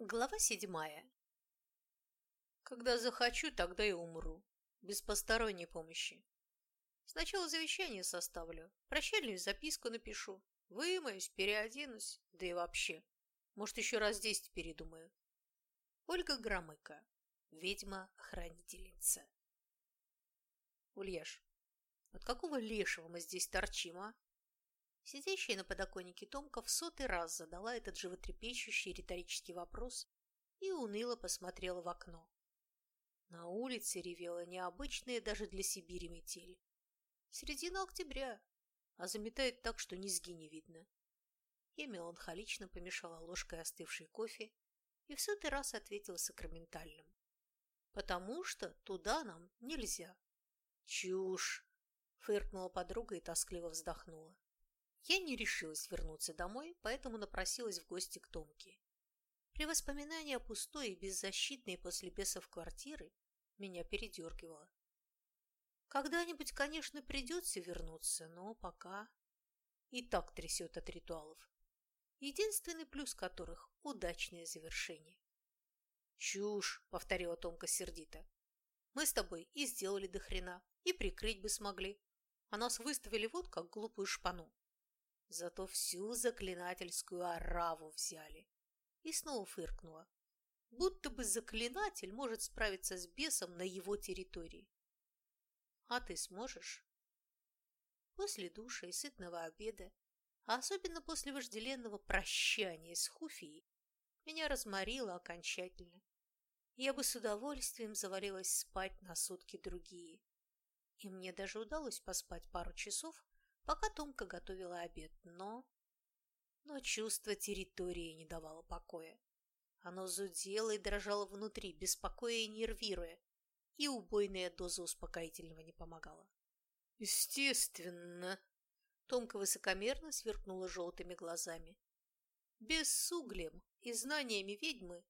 Глава седьмая. Когда захочу, тогда и умру. Без посторонней помощи. Сначала завещание составлю, прощальную записку напишу, вымоюсь, переоденусь, да и вообще. Может, еще раз десять передумаю. Ольга Громыко, ведьма-хранительница. Ульяш, от какого лешего мы здесь торчим, а? Сидящая на подоконнике Томка в сотый раз задала этот животрепещущий риторический вопрос и уныло посмотрела в окно. На улице ревела необычная даже для Сибири метель. Середина октября, а заметает так, что низги не видно. Я меланхолично помешала ложкой остывший кофе и в сотый раз ответила сакраментальным. «Потому что туда нам нельзя». «Чушь!» — фыркнула подруга и тоскливо вздохнула. Я не решилась вернуться домой, поэтому напросилась в гости к Томке. При воспоминании о пустой и беззащитной после бесов квартиры меня передергивало. Когда-нибудь, конечно, придется вернуться, но пока и так трясет от ритуалов, единственный плюс которых – удачное завершение. «Чушь!» – повторила Томка сердито. «Мы с тобой и сделали до хрена, и прикрыть бы смогли, а нас выставили вот как глупую шпану. Зато всю заклинательскую ораву взяли. И снова фыркнула. Будто бы заклинатель может справиться с бесом на его территории. А ты сможешь? После душа и сытного обеда, а особенно после вожделенного прощания с Хуфией, меня разморило окончательно. Я бы с удовольствием завалилась спать на сутки другие. И мне даже удалось поспать пару часов, пока Томка готовила обед, но... Но чувство территории не давало покоя. Оно зудело и дрожало внутри, беспокоя и нервируя, и убойная доза успокоительного не помогала. «Естественно!» Томка высокомерно сверкнула желтыми глазами. «Без с углем и знаниями ведьмы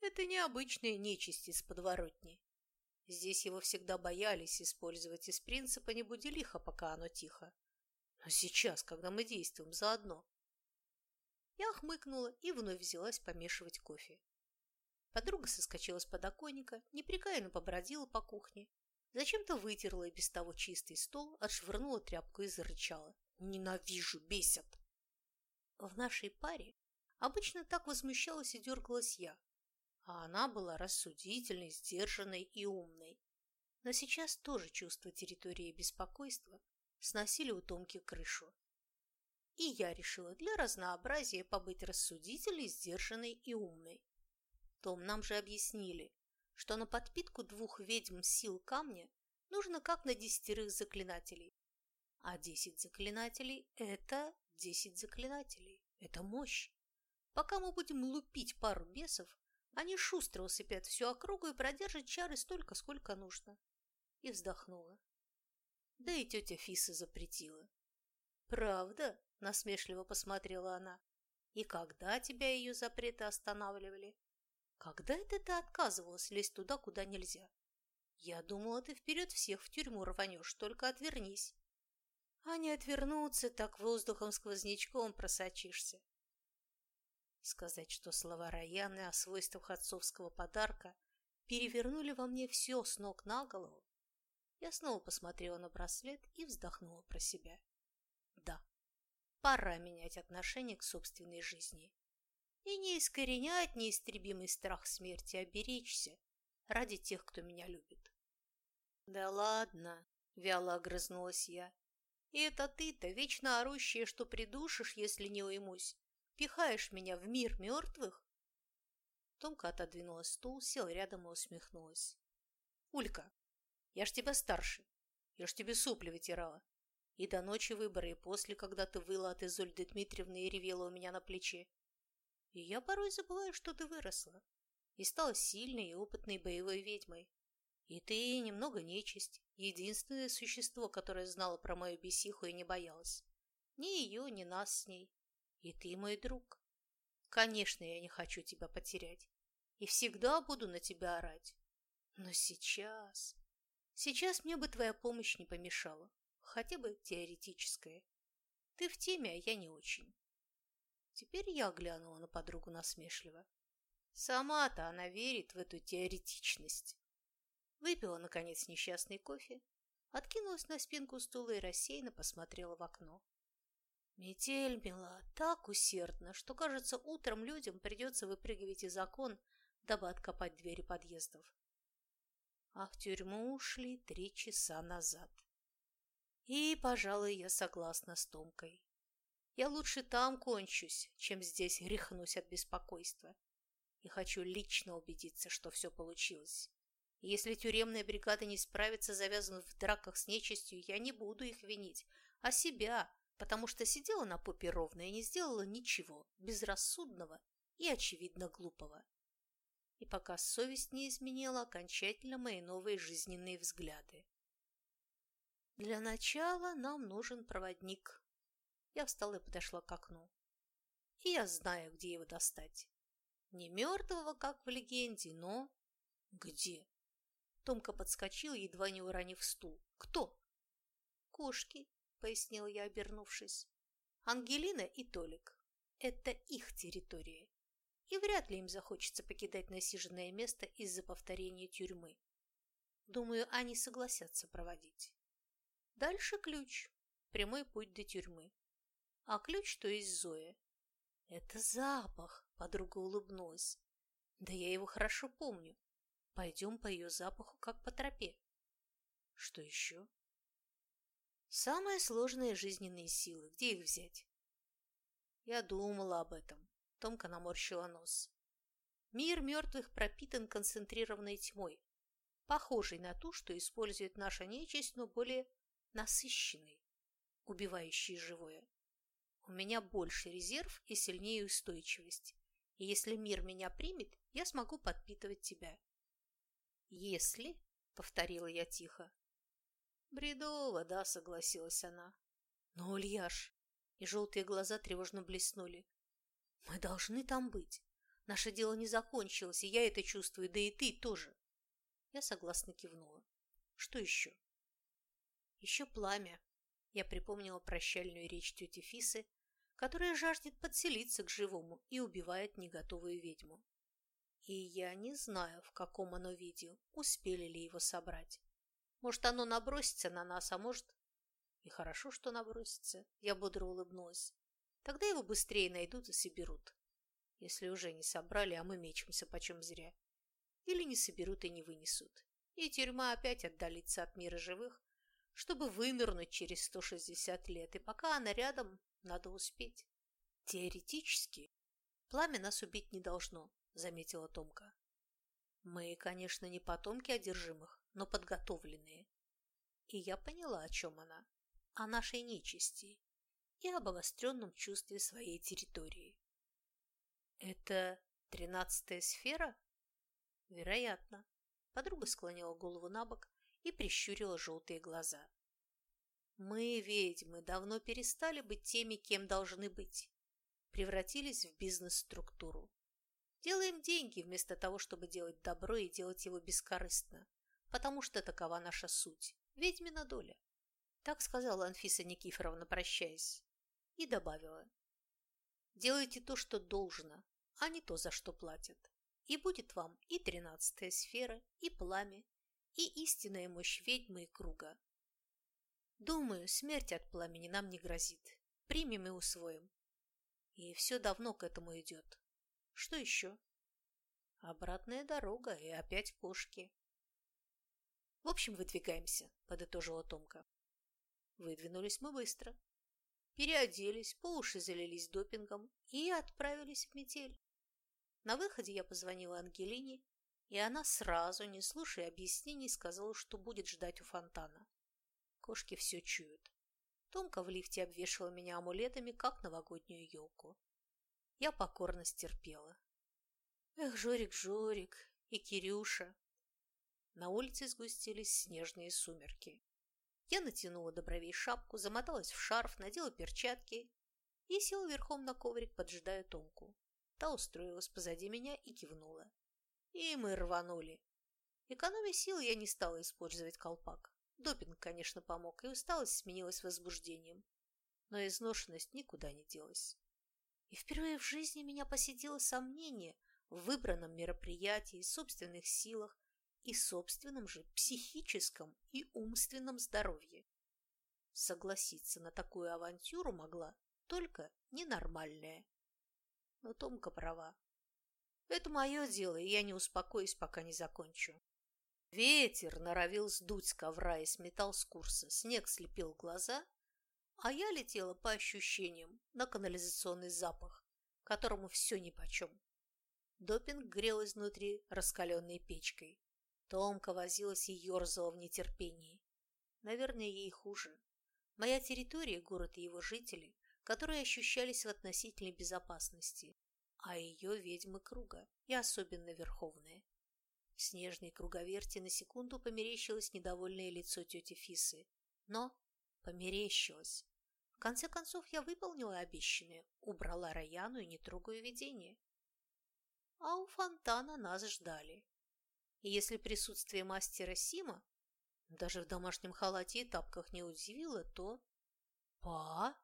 это необычная нечисть из подворотни. Здесь его всегда боялись использовать из принципа «не буди лихо, пока оно тихо». А сейчас, когда мы действуем заодно? Я хмыкнула и вновь взялась помешивать кофе. Подруга соскочила с подоконника, непрекаянно побродила по кухне, зачем-то вытерла и без того чистый стол, отшвырнула тряпку и зарычала. «Ненавижу! Бесят!» В нашей паре обычно так возмущалась и дергалась я, а она была рассудительной, сдержанной и умной. Но сейчас тоже чувство территории беспокойства сносили у Томки крышу. И я решила для разнообразия побыть рассудительной, сдержанной и умной. Том, нам же объяснили, что на подпитку двух ведьм сил камня нужно как на десятерых заклинателей. А десять заклинателей – это десять заклинателей. Это мощь. Пока мы будем лупить пару бесов, они шустро усыпят всю округу и продержат чары столько, сколько нужно. И вздохнула. Да и тетя Фиса запретила. «Правда?» – насмешливо посмотрела она. «И когда тебя ее запреты останавливали? Когда это ты отказывалась лезть туда, куда нельзя? Я думала, ты вперед всех в тюрьму рванешь, только отвернись. А не отвернуться, так воздухом сквознячком просочишься». Сказать, что слова Раяны о свойствах отцовского подарка перевернули во мне все с ног на голову, я снова посмотрела на браслет и вздохнула про себя. Да, пора менять отношение к собственной жизни. И не искоренять неистребимый страх смерти, а беречься ради тех, кто меня любит. Да ладно, вяло огрызнулась я. И это ты-то, вечно орущая, что придушишь, если не уймусь, пихаешь меня в мир мертвых? Томка отодвинула стул, села рядом и усмехнулась. Улька, я ж тебя старше. Я ж тебе сопли вытирала. И до ночи выбора, и после, когда ты выла от Изольды Дмитриевны и ревела у меня на плече. И я порой забываю, что ты выросла. И стала сильной и опытной боевой ведьмой. И ты немного нечисть, единственное существо, которое знало про мою бесиху и не боялось. Ни ее, ни нас с ней. И ты мой друг. Конечно, я не хочу тебя потерять. И всегда буду на тебя орать. Но сейчас... Сейчас мне бы твоя помощь не помешала, хотя бы теоретическая. Ты в теме, а я не очень. Теперь я глянула на подругу насмешливо. Сама-то она верит в эту теоретичность. Выпила, наконец, несчастный кофе, откинулась на спинку стула и рассеянно посмотрела в окно. Метель мела так усердно, что, кажется, утром людям придется выпрыгивать из окон, дабы откопать двери подъездов. А в тюрьму ушли три часа назад. И, пожалуй, я согласна с Томкой. Я лучше там кончусь, чем здесь рехнусь от беспокойства. И хочу лично убедиться, что все получилось. Если тюремная бригада не справится, завязанных в драках с нечистью, я не буду их винить, а себя, потому что сидела на попе ровно и не сделала ничего безрассудного и, очевидно, глупого. И пока совесть не изменила окончательно мои новые жизненные взгляды. Для начала нам нужен проводник. Я встала и подошла к окну. И я знаю, где его достать. Не мертвого, как в легенде, но... Где? Томка подскочил, едва не уронив стул. «Кто?» «Кошки», — пояснил я, обернувшись. «Ангелина и Толик. Это их территория. И вряд ли им захочется покидать насиженное место из-за повторения тюрьмы. Думаю, они согласятся проводить. Дальше ключ. Прямой путь до тюрьмы. А ключ, то есть Зоя. Это запах, подруга улыбнулась. Да я его хорошо помню. Пойдем по ее запаху, как по тропе. Что еще? Самые сложные жизненные силы. Где их взять? Я думала об этом. Томка наморщила нос. Мир мертвых пропитан концентрированной тьмой, похожей на ту, что использует наша нечисть, но более насыщенной, убивающей живое. У меня больше резерв и сильнее устойчивость, и если мир меня примет, я смогу подпитывать тебя. «Если?» — повторила я тихо. «Бредово, да», — согласилась она. «Но, Ульяш...» И желтые глаза тревожно блеснули. «Мы должны там быть. Наше дело не закончилось, и я это чувствую, да и ты тоже». Я согласно кивнула. «Что еще?» «Еще пламя». Я припомнила прощальную речь тети Фисы, которая жаждет подселиться к живому и убивает неготовую ведьму. И я не знаю, в каком оно виде, успели ли его собрать. Может, оно набросится на нас, а может... И хорошо, что набросится. Я бодро улыбнулась. Тогда его быстрее найдут и соберут. Если уже не собрали, а мы мечемся почем зря. Или не соберут и не вынесут. И тюрьма опять отдалится от мира живых, чтобы вынырнуть через 160 лет. И пока она рядом, надо успеть. Теоретически, пламя нас убить не должно, заметила Томка. Мы, конечно, не потомки одержимых, но подготовленные. И я поняла, о чем она. О нашей нечисти и об обостренном чувстве своей территории. Это тринадцатая сфера? Вероятно. Подруга склонила голову на бок и прищурила желтые глаза. Мы, ведьмы, давно перестали быть теми, кем должны быть. Превратились в бизнес-структуру. Делаем деньги вместо того, чтобы делать добро и делать его бескорыстно, потому что такова наша суть, ведьмина доля. Так сказала Анфиса Никифоровна, прощаясь, и добавила. Делайте то, что должно, а не то, за что платят. И будет вам и тринадцатая сфера, и пламя, и истинная мощь ведьмы и круга. Думаю, смерть от пламени нам не грозит. Примем и усвоим. И все давно к этому идет. Что еще? Обратная дорога и опять кошки. В общем, выдвигаемся, подытожила Томка. Выдвинулись мы быстро. Переоделись, по уши залились допингом и отправились в метель. На выходе я позвонила Ангелине, и она сразу, не слушая объяснений, сказала, что будет ждать у фонтана. Кошки все чуют. Томка в лифте обвешивала меня амулетами, как новогоднюю елку. Я покорно стерпела. Эх, Жорик, Жорик и Кирюша. На улице сгустились снежные сумерки. Я натянула до бровей шапку, замоталась в шарф, надела перчатки и села верхом на коврик, поджидая Томку. Та устроилась позади меня и кивнула. И мы рванули. Экономя сил я не стала использовать колпак. Допинг, конечно, помог, и усталость сменилась возбуждением. Но изношенность никуда не делась. И впервые в жизни меня посетило сомнение, в выбранном мероприятии, собственных силах и собственном же психическом и умственном здоровье. Согласиться на такую авантюру могла только ненормальная. Но Томка права. Это мое дело, и я не успокоюсь, пока не закончу. Ветер норовил сдуть с ковра и сметал с курса, снег слепил глаза, а я летела по ощущениям на канализационный запах, которому все нипочем. Допинг грел изнутри раскаленной печкой. Томка возилась и ерзала в нетерпении. Наверное, ей хуже. Моя территория – город и его жители, которые ощущались в относительной безопасности, а ее ведьмы круга, и особенно верховные. В снежной круговерти на секунду померещилось недовольное лицо тети Фисы. Но померещилось. В конце концов, я выполнила обещанное, убрала Раяну и не трогаю видение. А у фонтана нас ждали. И если присутствие мастера Сима даже в домашнем халате и тапках не удивило, то... «Па?»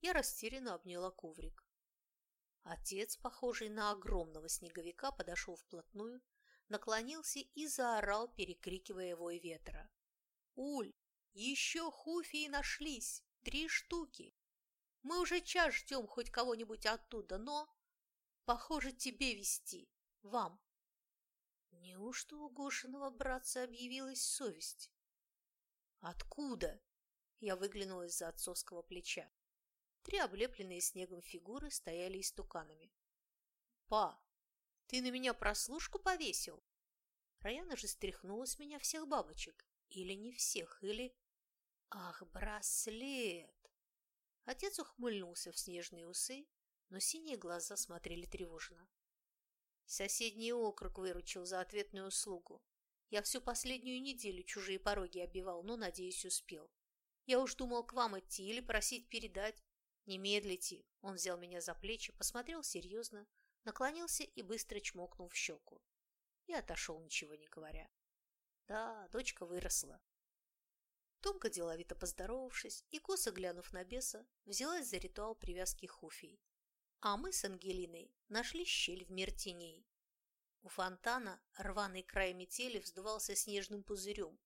Я растерянно обняла коврик. Отец, похожий на огромного снеговика, подошел вплотную, наклонился и заорал, перекрикивая вой ветра. «Уль, еще хуфии нашлись! Три штуки! Мы уже час ждем хоть кого-нибудь оттуда, но... Похоже, тебе вести, вам!» Неужто у Гошиного братца объявилась совесть? «Откуда?» Я выглянула из-за отцовского плеча. Три облепленные снегом фигуры стояли истуканами. «Па, ты на меня прослушку повесил?» Раяна же стряхнула с меня всех бабочек. Или не всех, или... Ах, браслет! Отец ухмыльнулся в снежные усы, но синие глаза смотрели тревожно. Соседний округ выручил за ответную услугу. Я всю последнюю неделю чужие пороги обивал, но, надеюсь, успел. Я уж думал к вам идти или просить передать. Не медлите. Он взял меня за плечи, посмотрел серьезно, наклонился и быстро чмокнул в щеку. И отошел, ничего не говоря. Да, дочка выросла. Томка, деловито поздоровавшись и косо глянув на беса, взялась за ритуал привязки хуфий. А мы с Ангелиной нашли щель в мир теней. У фонтана рваный край метели вздувался снежным пузырем,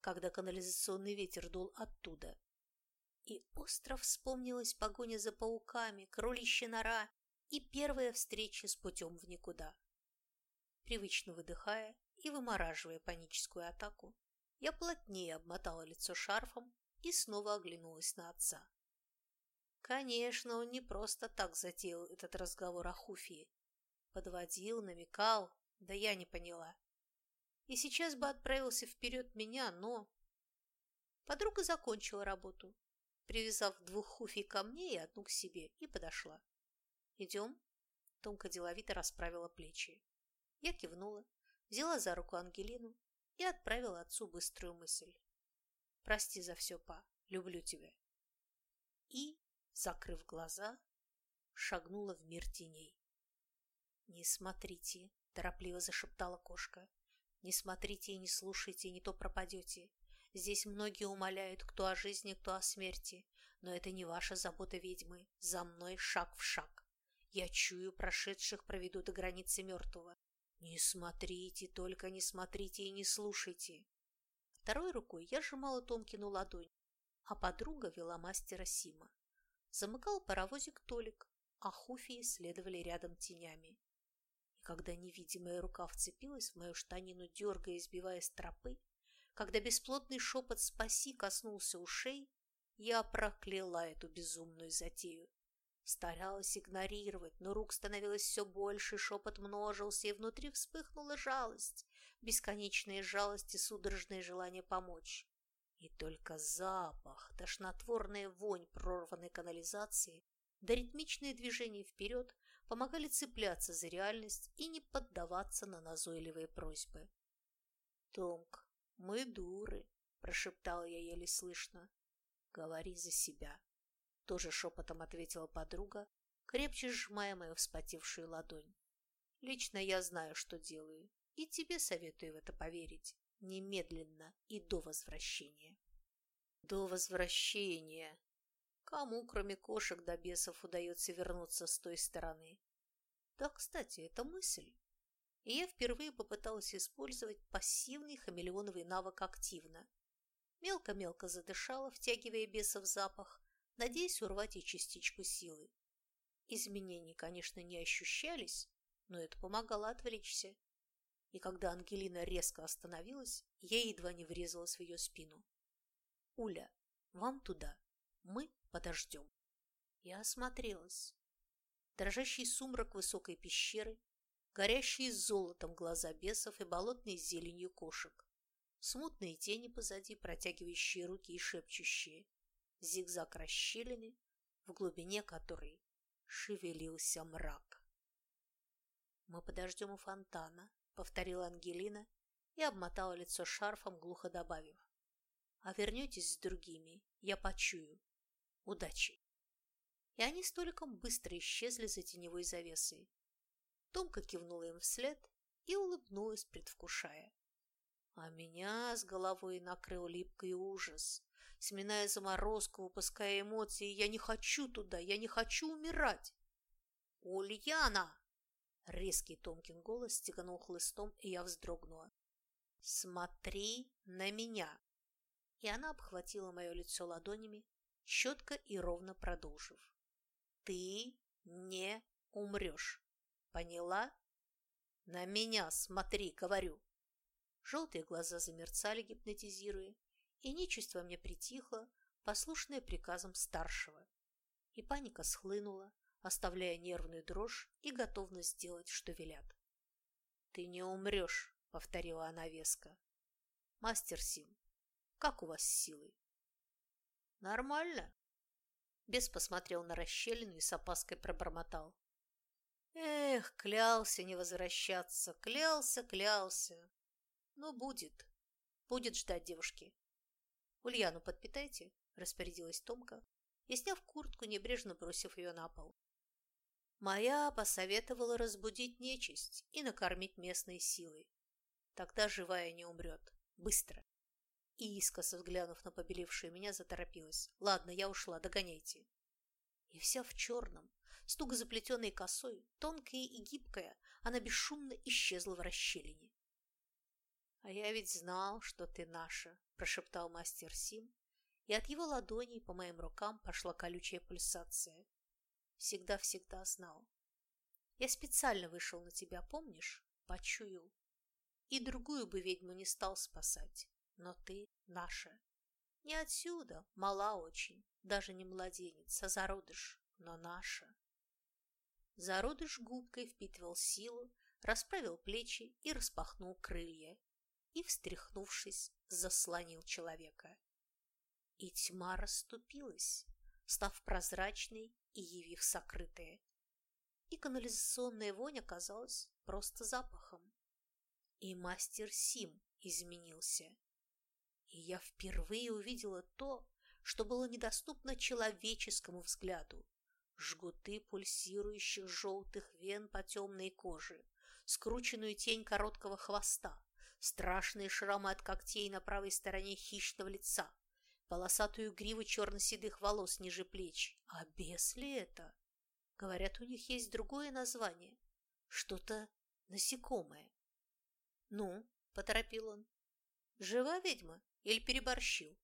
когда канализационный ветер дул оттуда. И остро вспомнилась погоня за пауками, кролища нора и первая встреча с путем в никуда. Привычно выдыхая и вымораживая паническую атаку, я плотнее обмотала лицо шарфом и снова оглянулась на отца. Конечно, он не просто так затеял этот разговор о Хуфии. Подводил, намекал, да я не поняла. И сейчас бы отправился вперед меня, но... Подруга закончила работу, привязав двух хуфий ко мне и одну к себе, и подошла. «Идем?» Томка деловито расправила плечи. Я кивнула, взяла за руку Ангелину и отправила отцу быструю мысль. «Прости за все, па, люблю тебя». И, закрыв глаза, шагнула в мир теней. «Не смотрите», – торопливо зашептала кошка. «Не смотрите и не слушайте, не то пропадете. Здесь многие умоляют, кто о жизни, кто о смерти. Но это не ваша забота ведьмы. За мной шаг в шаг. Я чую, прошедших проведу до границы мертвого. Не смотрите, только не смотрите и не слушайте. Второй рукой я сжимала Томкину ладонь, а подруга вела мастера Сима. Замыкал паровозик Толик, а хуфии следовали рядом тенями. И когда невидимая рука вцепилась в мою штанину, дергая и сбивая с тропы, когда бесплотный шепот «спаси» коснулся ушей, я прокляла эту безумную затею. Старалась игнорировать, но рук становилось все больше, шепот множился, и внутри вспыхнула жалость, бесконечная жалость и судорожное желание помочь. И только запах, тошнотворная вонь прорванной канализации да ритмичные движения вперед помогали цепляться за реальность и не поддаваться на назойливые просьбы. «Томк, мы дуры», – прошептала я еле слышно. «Говори за себя». Тоже шепотом ответила подруга, крепче сжимая мою вспотевшую ладонь. Лично я знаю, что делаю, и тебе советую в это поверить. Немедленно и до возвращения. До возвращения. Кому, кроме кошек до бесов, удается вернуться с той стороны? Да, кстати, это мысль. И я впервые попыталась использовать пассивный хамелеоновый навык активно. Мелко-мелко задышала, втягивая бесов запах, надеясь урвать и частичку силы. Изменений, конечно, не ощущались, но это помогало отвлечься. И когда Ангелина резко остановилась, я едва не врезалась в ее спину. «Уля, вам туда. Мы подождем». Я осмотрелась. Дрожащий сумрак высокой пещеры, горящие золотом глаза бесов и болотной зеленью кошек, смутные тени позади, протягивающие руки и шепчущие, зигзаг расщелины, в глубине которой шевелился мрак. «Мы подождем у фонтана», — повторила Ангелина и обмотала лицо шарфом, глухо добавив. «А вернетесь с другими, я почую. Удачи!» И они столиком быстро исчезли за теневой завесой. Томка кивнула им вслед и улыбнулась, предвкушая. А меня с головой накрыл липкий ужас. Сминая заморозку, выпуская эмоции, я не хочу туда, я не хочу умирать. «Ульяна!» Резкий Томкин голос стеганул хлыстом, и я вздрогнула. «Смотри на меня!» И она обхватила мое лицо ладонями, четко и ровно продолжив. «Ты не умрешь. Поняла? На меня смотри, говорю!» Желтые глаза замерцали, гипнотизируя, и нечисть мне притихла, послушная приказам старшего. И паника схлынула, оставляя нервную дрожь и готовность сделать, что велят. «Ты не умрешь», — повторила она веско. «Мастер Сим, как у вас с силой?» «Нормально». Бес посмотрел на расщелину и с опаской пробормотал. «Эх, клялся не возвращаться, клялся, клялся. Но будет, будет ждать девушки. Ульяну подпитайте», — распорядилась Томка и, сняв куртку, небрежно бросив ее на пол. Моя посоветовала разбудить нечисть и накормить местной силой. Тогда живая не умрет. Быстро. И искоса взглянув на побелевшую меня, заторопилась. Ладно, я ушла, догоняйте. И вся в черном, с туго заплетенной косой, тонкая и гибкая, она бесшумно исчезла в расщелине. «А я ведь знал, что ты наша», – прошептал мастер Сим, и от его ладоней по моим рукам пошла колючая пульсация всегда-всегда знал. Я специально вышел на тебя, помнишь? Почуял. И другую бы ведьму не стал спасать. Но ты наша. Не отсюда, мала очень, даже не младенец, а зародыш, но наша. Зародыш губкой впитывал силу, расправил плечи и распахнул крылья. И, встряхнувшись, заслонил человека. И тьма расступилась, став прозрачной и явив сокрытые. И канализационная вонь оказалась просто запахом. И мастер Сим изменился. И я впервые увидела то, что было недоступно человеческому взгляду. Жгуты пульсирующих желтых вен по темной коже, скрученную тень короткого хвоста, страшные шрамы от когтей на правой стороне хищного лица, полосатую гриву черно-седых волос ниже плеч. А бес ли это? Говорят, у них есть другое название. Что-то насекомое. Ну, поторопил он. Жива ведьма или переборщил?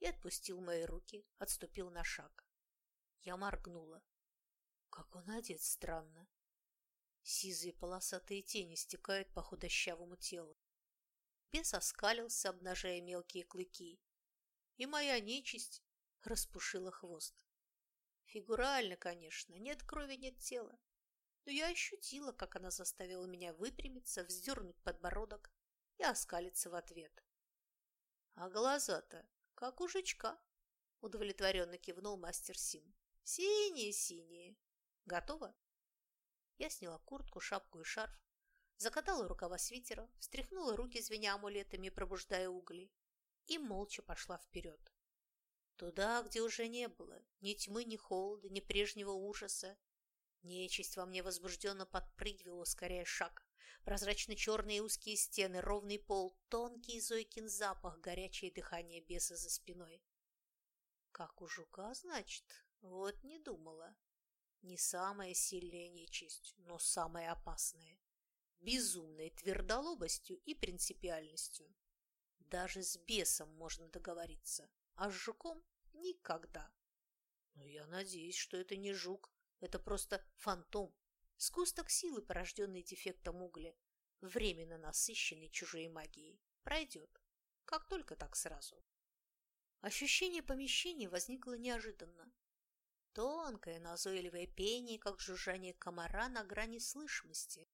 И отпустил мои руки, отступил на шаг. Я моргнула. Как он одет странно. Сизые полосатые тени стекают по худощавому телу. Бес оскалился, обнажая мелкие клыки, и моя нечисть распушила хвост. Фигурально, конечно, нет крови, нет тела. Но я ощутила, как она заставила меня выпрямиться, вздернуть подбородок и оскалиться в ответ. А глаза-то, как у жучка, удовлетворенно кивнул мастер Сим. Синие-синие. Готово? Я сняла куртку, шапку и шарф, закатала рукава свитера, встряхнула руки, звеня амулетами, пробуждая угли, и молча пошла вперед. Туда, где уже не было ни тьмы, ни холода, ни прежнего ужаса. Нечисть во мне возбужденно подпрыгивала, ускоряя шаг. Прозрачно-черные узкие стены, ровный пол, тонкий Зойкин запах, горячее дыхание беса за спиной. Как у жука, значит? Вот не думала. Не самая сильная нечисть, но самая опасная. Безумной твердолобостью и принципиальностью. Даже с бесом можно договориться, а с жуком никогда. Но я надеюсь, что это не жук, это просто фантом, сгусток силы, порожденный дефектом угля, временно насыщенный чужой магией. Пройдет. Как только так сразу. Ощущение помещения возникло неожиданно. Тонкое, назойливое пение, как жужжание комара на грани слышимости,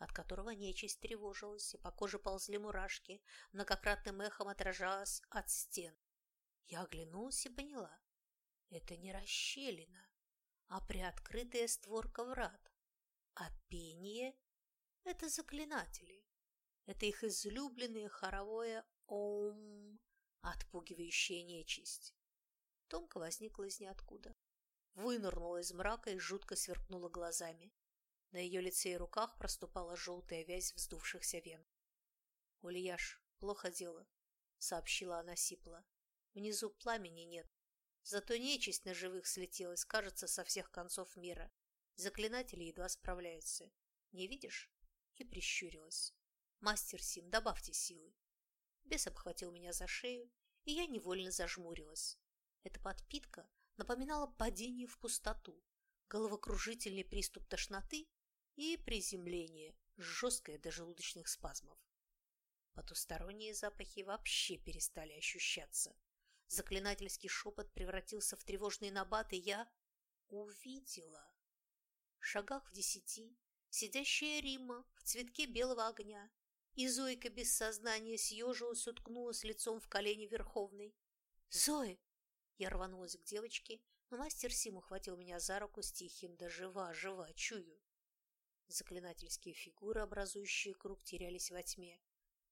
от которого нечисть тревожилась, и по коже ползли мурашки, многократным эхом отражалась от стен. Я оглянулась и поняла. Это не расщелина, а приоткрытая створка врат. А пение — это заклинатели. Это их излюбленное хоровое «Ом», отпугивающее нечисть. Томка возникла из ниоткуда вынырнула из мрака и жутко сверкнула глазами. На ее лице и руках проступала желтая вязь вздувшихся вен. «Ульяш, плохо дело», — сообщила она сипло. «Внизу пламени нет. Зато нечисть на живых слетелась, кажется, со всех концов мира. Заклинатели едва справляются. Не видишь?» И прищурилась. «Мастер Сим, добавьте силы». Бес обхватил меня за шею, и я невольно зажмурилась. Эта подпитка напоминало падение в пустоту, головокружительный приступ тошноты и приземление, жесткое до желудочных спазмов. Потусторонние запахи вообще перестали ощущаться. Заклинательский шепот превратился в тревожный набат, и я увидела. В шагах в десяти сидящая Рима в цветке белого огня, и Зойка без сознания съежилась, уткнулась лицом в колени Верховной. «Зоя, я рванулась к девочке, но мастер Сим ухватил меня за руку с тихим «Да жива, жива, чую!» Заклинательские фигуры, образующие круг, терялись во тьме.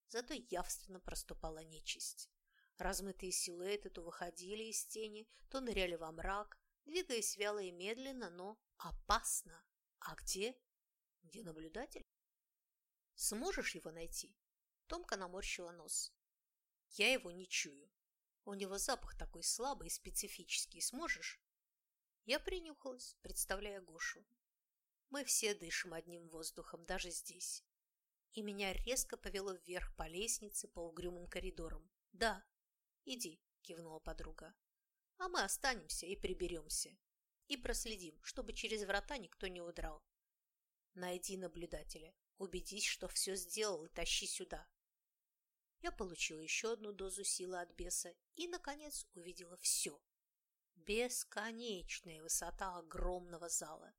Зато явственно проступала нечисть. Размытые силуэты то выходили из тени, то ныряли во мрак, двигаясь вяло и медленно, но опасно. А где? Где наблюдатель? Сможешь его найти? Томка наморщила нос. Я его не чую. У него запах такой слабый и специфический. Сможешь?» Я принюхалась, представляя Гошу. Мы все дышим одним воздухом, даже здесь. И меня резко повело вверх по лестнице, по угрюмым коридорам. «Да, иди», – кивнула подруга. «А мы останемся и приберемся. И проследим, чтобы через врата никто не удрал. Найди наблюдателя, убедись, что все сделал, и тащи сюда я получила еще одну дозу силы от беса и, наконец, увидела все. Бесконечная высота огромного зала,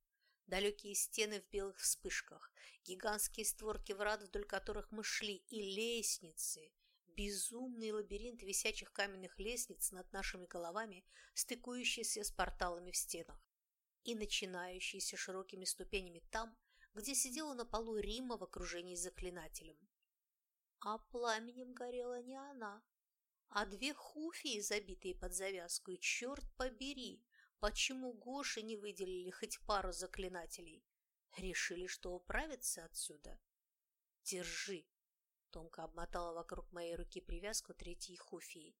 далекие стены в белых вспышках, гигантские створки врат, вдоль которых мы шли, и лестницы, безумный лабиринт висячих каменных лестниц над нашими головами, стыкующиеся с порталами в стенах, и начинающиеся широкими ступенями там, где сидела на полу Рима в окружении заклинателем. А пламенем горела не она, а две хуфии, забитые под завязку, и черт побери, почему Гоши не выделили хоть пару заклинателей? Решили, что управятся отсюда? Держи. Томка обмотала вокруг моей руки привязку третьей хуфии,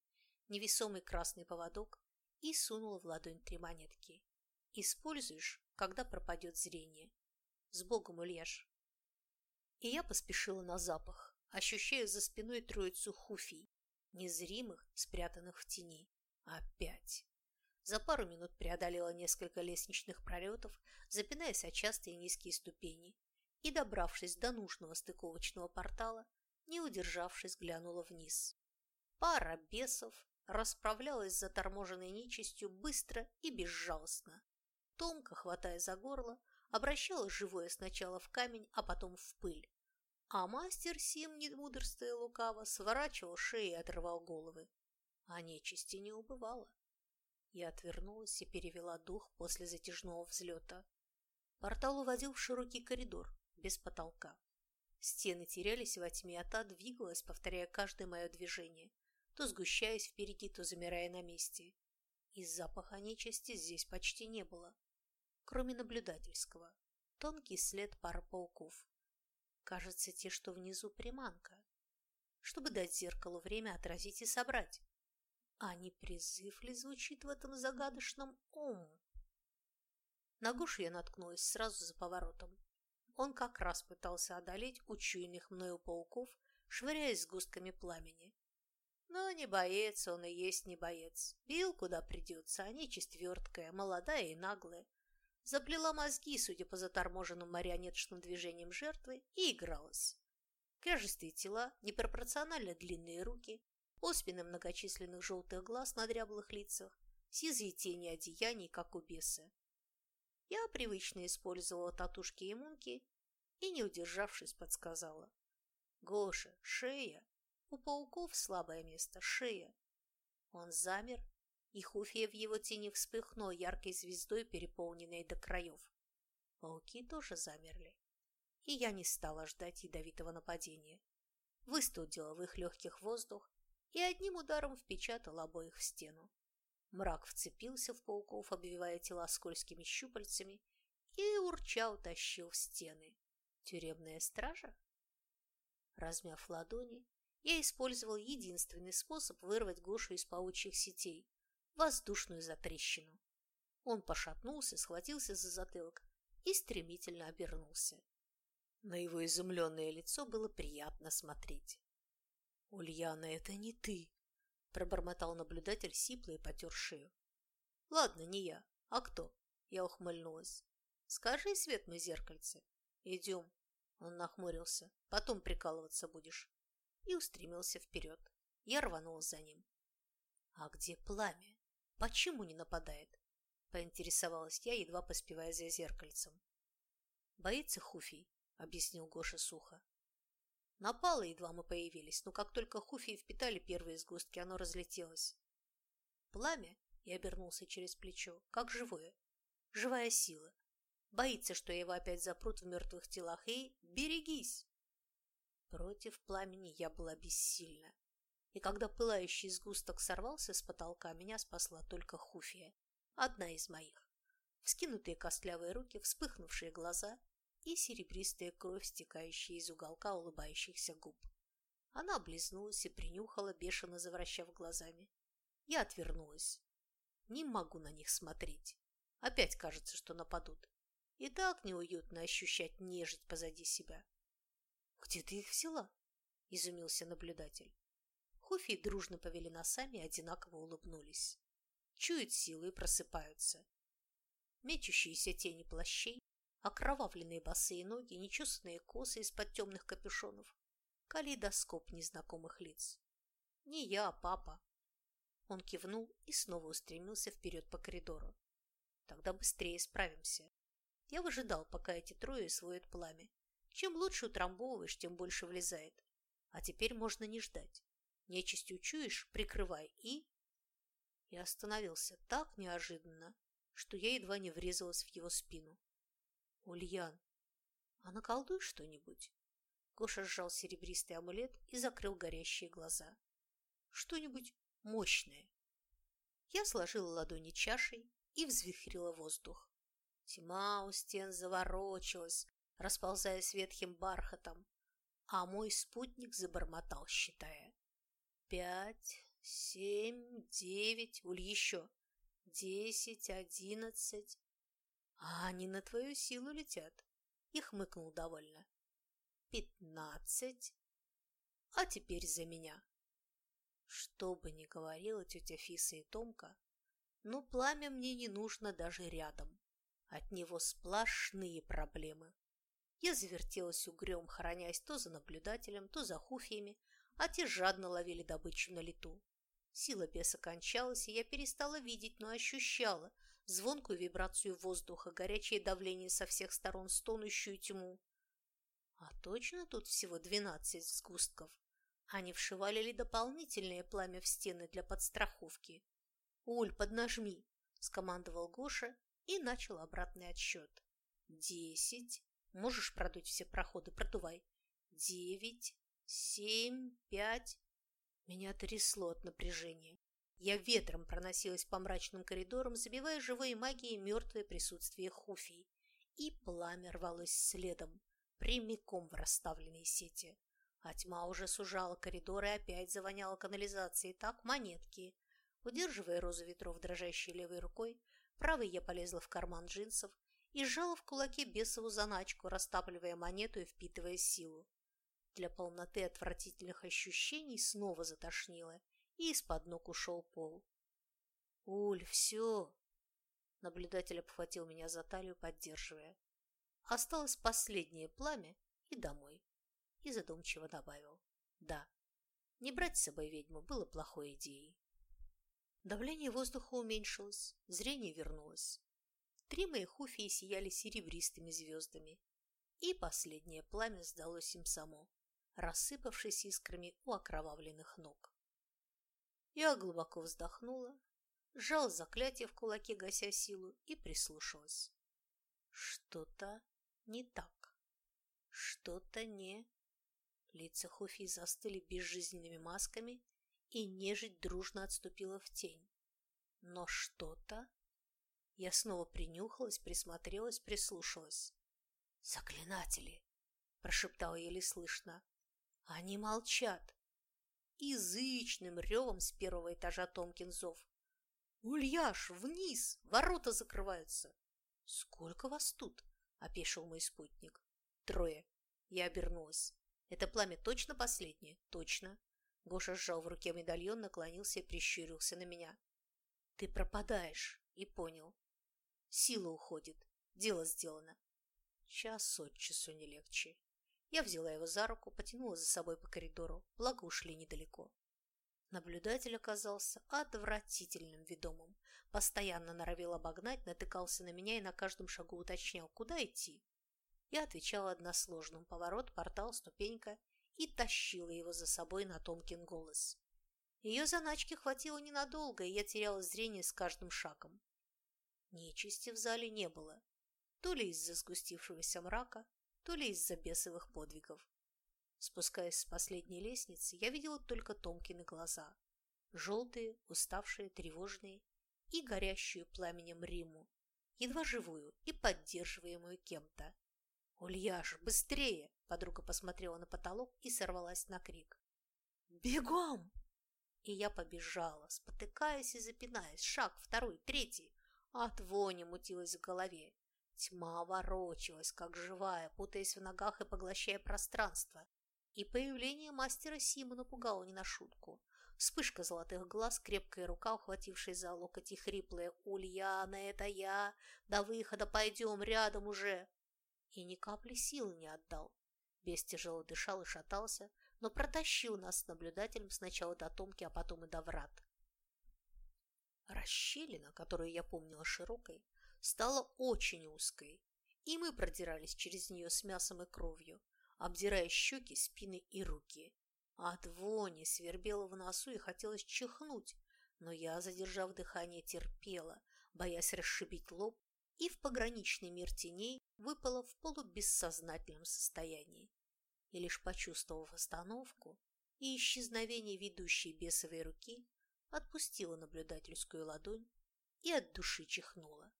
невесомый красный поводок и сунула в ладонь три монетки. Используешь, когда пропадет зрение. С Богом, Ульяш. И я поспешила на запах ощущая за спиной троицу хуфий, незримых, спрятанных в тени. Опять. За пару минут преодолела несколько лестничных пролетов, запинаясь о частые низкие ступени, и, добравшись до нужного стыковочного портала, не удержавшись, глянула вниз. Пара бесов расправлялась с заторможенной нечистью быстро и безжалостно. Томка, хватая за горло, обращала живое сначала в камень, а потом в пыль. А мастер Сим, не мудрствуя лукаво, сворачивал шеи и отрывал головы. А нечисти не убывало. Я отвернулась и перевела дух после затяжного взлета. Портал уводил в широкий коридор, без потолка. Стены терялись во тьме, а та двигалась, повторяя каждое мое движение, то сгущаясь впереди, то замирая на месте. И запаха нечисти здесь почти не было, кроме наблюдательского. Тонкий след пар пауков. Кажется, те, что внизу, приманка. Чтобы дать зеркалу время отразить и собрать. А не призыв ли звучит в этом загадочном «ом»? На Гошу я наткнулась сразу за поворотом. Он как раз пытался одолеть учуянных мною пауков, швыряясь сгустками пламени. Но не боец он и есть не боец. Бил куда придется, а нечисть верткая, молодая и наглая. Заплела мозги, судя по заторможенным марионеточным движениям жертвы, и игралась. Кряжестые тела, непропорционально длинные руки, оспины многочисленных желтых глаз на дряблых лицах, сизые тени одеяний, как у беса. Я привычно использовала татушки и мунки и, не удержавшись, подсказала. «Гоша, шея! У пауков слабое место – шея!» Он замер, и Хуфия в его тени вспыхнула яркой звездой, переполненной до краев. Пауки тоже замерли, и я не стала ждать ядовитого нападения. Выстудила в их легких воздух и одним ударом впечатала обоих в стену. Мрак вцепился в пауков, обвивая тела скользкими щупальцами, и урча утащил в стены. Тюремная стража? Размяв ладони, я использовал единственный способ вырвать Гошу из паучьих сетей – воздушную затрещину. Он пошатнулся, схватился за затылок и стремительно обернулся. На его изумленное лицо было приятно смотреть. «Ульяна, это не ты!» Пробормотал наблюдатель сипло и потер шею. Ладно, не я. А кто? Я ухмыльнулась. Скажи, свет мой зеркальце. Идем. Он нахмурился. Потом прикалываться будешь. И устремился вперед. Я рванула за ним. А где пламя? Почему не нападает? Поинтересовалась я, едва поспевая за зеркальцем. Боится Хуфий, объяснил Гоша сухо. Напало, едва мы появились, но как только Хуфи впитали первые сгустки, оно разлетелось. Пламя, я обернулся через плечо, как живое. Живая сила. Боится, что его опять запрут в мертвых телах, и берегись! Против пламени я была бессильна. И когда пылающий сгусток сорвался с потолка, меня спасла только Хуфия, одна из моих. Вскинутые костлявые руки, вспыхнувшие глаза и серебристая кровь, стекающая из уголка улыбающихся губ. Она облизнулась и принюхала, бешено завращав глазами. Я отвернулась. Не могу на них смотреть. Опять кажется, что нападут. И так неуютно ощущать нежить позади себя. «Где ты их взяла?» – изумился наблюдатель. Хуфи дружно повели носами и одинаково улыбнулись. Чуют силы и просыпаются. Мечущиеся тени плащей окровавленные босые ноги, нечесанные косы из-под темных капюшонов, калейдоскоп незнакомых лиц. Не я, а папа. Он кивнул и снова устремился вперед по коридору. Тогда быстрее справимся. Я выжидал, пока эти трое освоят пламя. Чем лучше утрамбовываешь, тем больше влезает. А теперь можно не ждать. Нечисть учуешь, прикрывай и... И остановился так неожиданно, что я едва не врезалась в его спину. Ульян, а наколдуй что-нибудь. Гоша сжал серебристый амулет и закрыл горящие глаза. Что-нибудь мощное. Я сложила ладони чашей и взвихрила воздух. Тьма у стен заворочилась, расползаясь ветхим бархатом, а мой спутник забормотал, считая. Пять, семь, девять, уль еще. Десять, одиннадцать. А они на твою силу летят. И хмыкнул довольно. Пятнадцать. А теперь за меня. Что бы ни говорила тетя Фиса и Томка, но пламя мне не нужно даже рядом. От него сплошные проблемы. Я завертелась угрём, хоронясь то за наблюдателем, то за хуфьями, а те жадно ловили добычу на лету. Сила беса кончалась, и я перестала видеть, но ощущала, звонкую вибрацию воздуха, горячее давление со всех сторон, стонущую тьму. А точно тут всего двенадцать сгустков? Они вшивали ли дополнительное пламя в стены для подстраховки? «Уль, поднажми!» – скомандовал Гоша и начал обратный отсчет. «Десять. Можешь продуть все проходы? Продувай. Девять, семь, пять». Меня трясло от напряжения. Я ветром проносилась по мрачным коридорам, забивая живой магией мертвое присутствие Хуфии. И пламя рвалось следом, прямиком в расставленные сети. А тьма уже сужала коридоры и опять завоняла канализацией. Так, монетки. Удерживая розу ветров дрожащей левой рукой, правой я полезла в карман джинсов и сжала в кулаке бесову заначку, растапливая монету и впитывая силу. Для полноты отвратительных ощущений снова затошнило, и из-под ног ушел пол. «Уль, все!» Наблюдатель обхватил меня за талию, поддерживая. Осталось последнее пламя и домой. И задумчиво добавил. Да, не брать с собой ведьму было плохой идеей. Давление воздуха уменьшилось, зрение вернулось. Три моих хуфии сияли серебристыми звездами, и последнее пламя сдалось им само, рассыпавшись искрами у окровавленных ног. Я глубоко вздохнула, сжала заклятие в кулаке, гася силу, и прислушалась. Что-то не так. Что-то не... Лица Хуфи застыли безжизненными масками, и нежить дружно отступила в тень. Но что-то... Я снова принюхалась, присмотрелась, прислушалась. «Заклинатели!» – прошептала еле слышно. «Они молчат!» Язычным ревом с первого этажа Томкин зов. «Ульяш, вниз! Ворота закрываются!» «Сколько вас тут?» – опешил мой спутник. «Трое». Я обернулась. «Это пламя точно последнее?» «Точно». Гоша сжал в руке медальон, наклонился и прищурился на меня. «Ты пропадаешь!» И понял. Сила уходит. Дело сделано. Час от часу не легче. Я взяла его за руку, потянула за собой по коридору, благо ушли недалеко. Наблюдатель оказался отвратительным ведомым. Постоянно норовил обогнать, натыкался на меня и на каждом шагу уточнял, куда идти. Я отвечала односложным. Поворот, портал, ступенька и тащила его за собой на Томкин голос. Ее заначки хватило ненадолго, и я теряла зрение с каждым шагом. Нечисти в зале не было, то ли из-за сгустившегося мрака, то ли из-за бесовых подвигов. Спускаясь с последней лестницы, я видела только Томкины глаза. Желтые, уставшие, тревожные и горящую пламенем Риму, едва живую и поддерживаемую кем-то. «Ульяш, быстрее!» – подруга посмотрела на потолок и сорвалась на крик. «Бегом!» И я побежала, спотыкаясь и запинаясь, шаг, второй, третий. От вони мутилась в голове. Тьма ворочалась, как живая, путаясь в ногах и поглощая пространство. И появление мастера Сима напугало не на шутку. Вспышка золотых глаз, крепкая рука, ухватившая за локоть и хриплая «Ульяна, это я! До выхода пойдем, рядом уже!» И ни капли сил не отдал. Бес тяжело дышал и шатался, но протащил нас с наблюдателем сначала до Томки, а потом и до врат. Расщелина, которую я помнила широкой, стала очень узкой, и мы продирались через нее с мясом и кровью, обдирая щеки, спины и руки. От вони свербело в носу и хотелось чихнуть, но я, задержав дыхание, терпела, боясь расшибить лоб, и в пограничный мир теней выпала в полубессознательном состоянии. И лишь почувствовав остановку и исчезновение ведущей бесовой руки, отпустила наблюдательскую ладонь и от души чихнула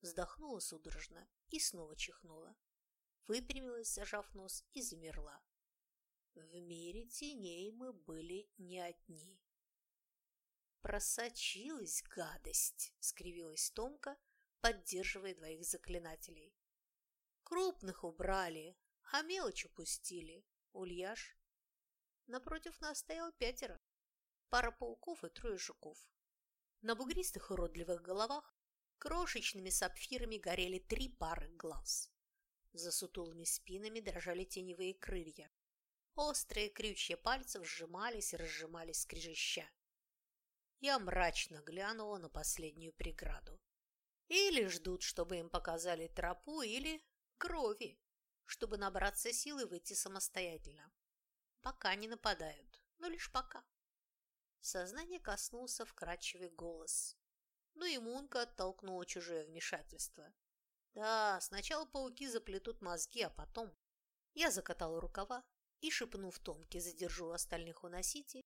вздохнула судорожно и снова чихнула. Выпрямилась, зажав нос, и замерла. В мире теней мы были не одни. «Просочилась гадость!» — скривилась Томка, поддерживая двоих заклинателей. «Крупных убрали, а мелочь упустили. Ульяш». Напротив нас стоял пятеро. Пара пауков и трое жуков. На бугристых уродливых головах Крошечными сапфирами горели три пары глаз. За сутулыми спинами дрожали теневые крылья. Острые крючья пальцев сжимались и разжимались скрежеща. Я мрачно глянула на последнюю преграду. Или ждут, чтобы им показали тропу, или крови, чтобы набраться силы и выйти самостоятельно. Пока не нападают, но лишь пока. Сознание коснулся вкрадчивый голос но и Мунка оттолкнула чужое вмешательство. Да, сначала пауки заплетут мозги, а потом... Я закатала рукава и, шепнув Томке «задержу остальных уносите»,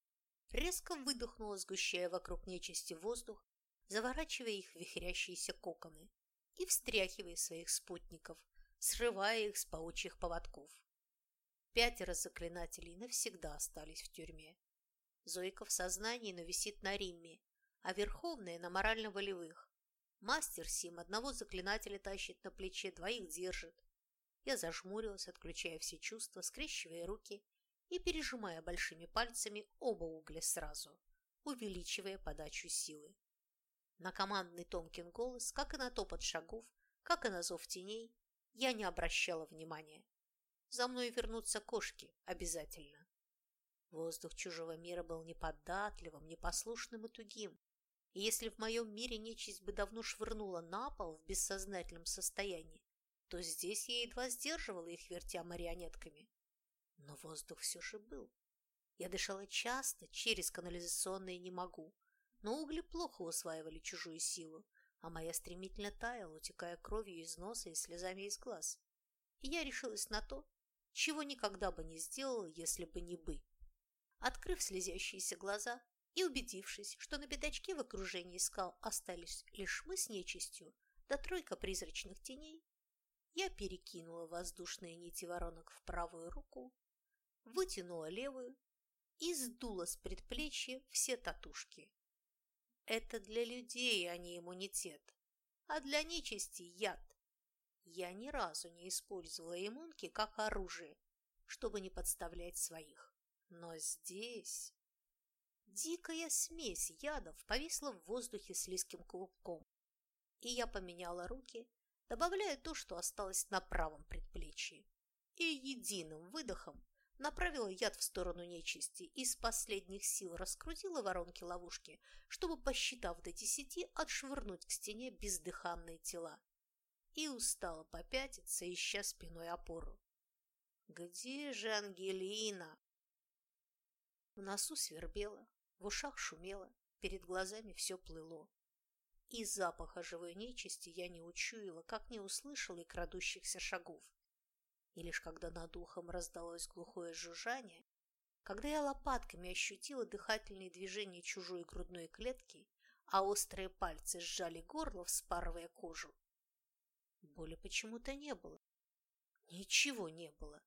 резко выдохнула, сгущая вокруг нечисти воздух, заворачивая их в вихрящиеся коконы и встряхивая своих спутников, срывая их с паучьих поводков. Пятеро заклинателей навсегда остались в тюрьме. Зойка в сознании, но висит на Римме, а Верховная на морально-волевых. Мастер Сим одного заклинателя тащит на плече, двоих держит. Я зажмурилась, отключая все чувства, скрещивая руки и пережимая большими пальцами оба угля сразу, увеличивая подачу силы. На командный Томкин голос, как и на топот шагов, как и на зов теней, я не обращала внимания. За мной вернутся кошки обязательно. Воздух чужого мира был неподатливым, непослушным и тугим. Если в моем мире нечисть бы давно швырнула на пол в бессознательном состоянии, то здесь я едва сдерживала их, вертя марионетками. Но воздух все же был. Я дышала часто, через канализационные не могу, но угли плохо усваивали чужую силу, а моя стремительно таяла, утекая кровью из носа и слезами из глаз. И я решилась на то, чего никогда бы не сделала, если бы не бы. Открыв слезящиеся глаза и убедившись, что на пятачке в окружении скал остались лишь мы с нечистью, да тройка призрачных теней, я перекинула воздушные нити воронок в правую руку, вытянула левую и сдула с предплечья все татушки. Это для людей, а не иммунитет, а для нечисти яд. Я ни разу не использовала иммунки как оружие, чтобы не подставлять своих. Но здесь... Дикая смесь ядов повисла в воздухе с лиским клубком, и я поменяла руки, добавляя то, что осталось на правом предплечье, и единым выдохом направила яд в сторону нечисти и с последних сил раскрутила воронки ловушки, чтобы, посчитав до десяти, отшвырнуть к стене бездыханные тела. И устала попятиться, ища спиной опору. «Где же Ангелина?» В носу свербело, в ушах шумело, перед глазами все плыло. И запаха живой нечисти я не учуяла, как не услышала и крадущихся шагов. И лишь когда над ухом раздалось глухое жужжание, когда я лопатками ощутила дыхательные движения чужой грудной клетки, а острые пальцы сжали горло, вспарывая кожу, боли почему-то не было. Ничего не было,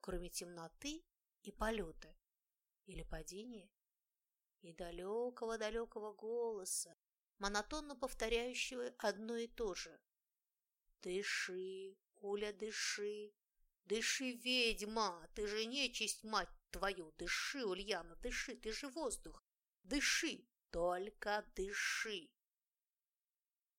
кроме темноты и полета или падение, и далекого-далекого голоса, монотонно повторяющего одно и то же. «Дыши, Уля, дыши! Дыши, ведьма! Ты же нечисть, мать твою! Дыши, Ульяна, дыши! Ты же воздух! Дыши! Только дыши!»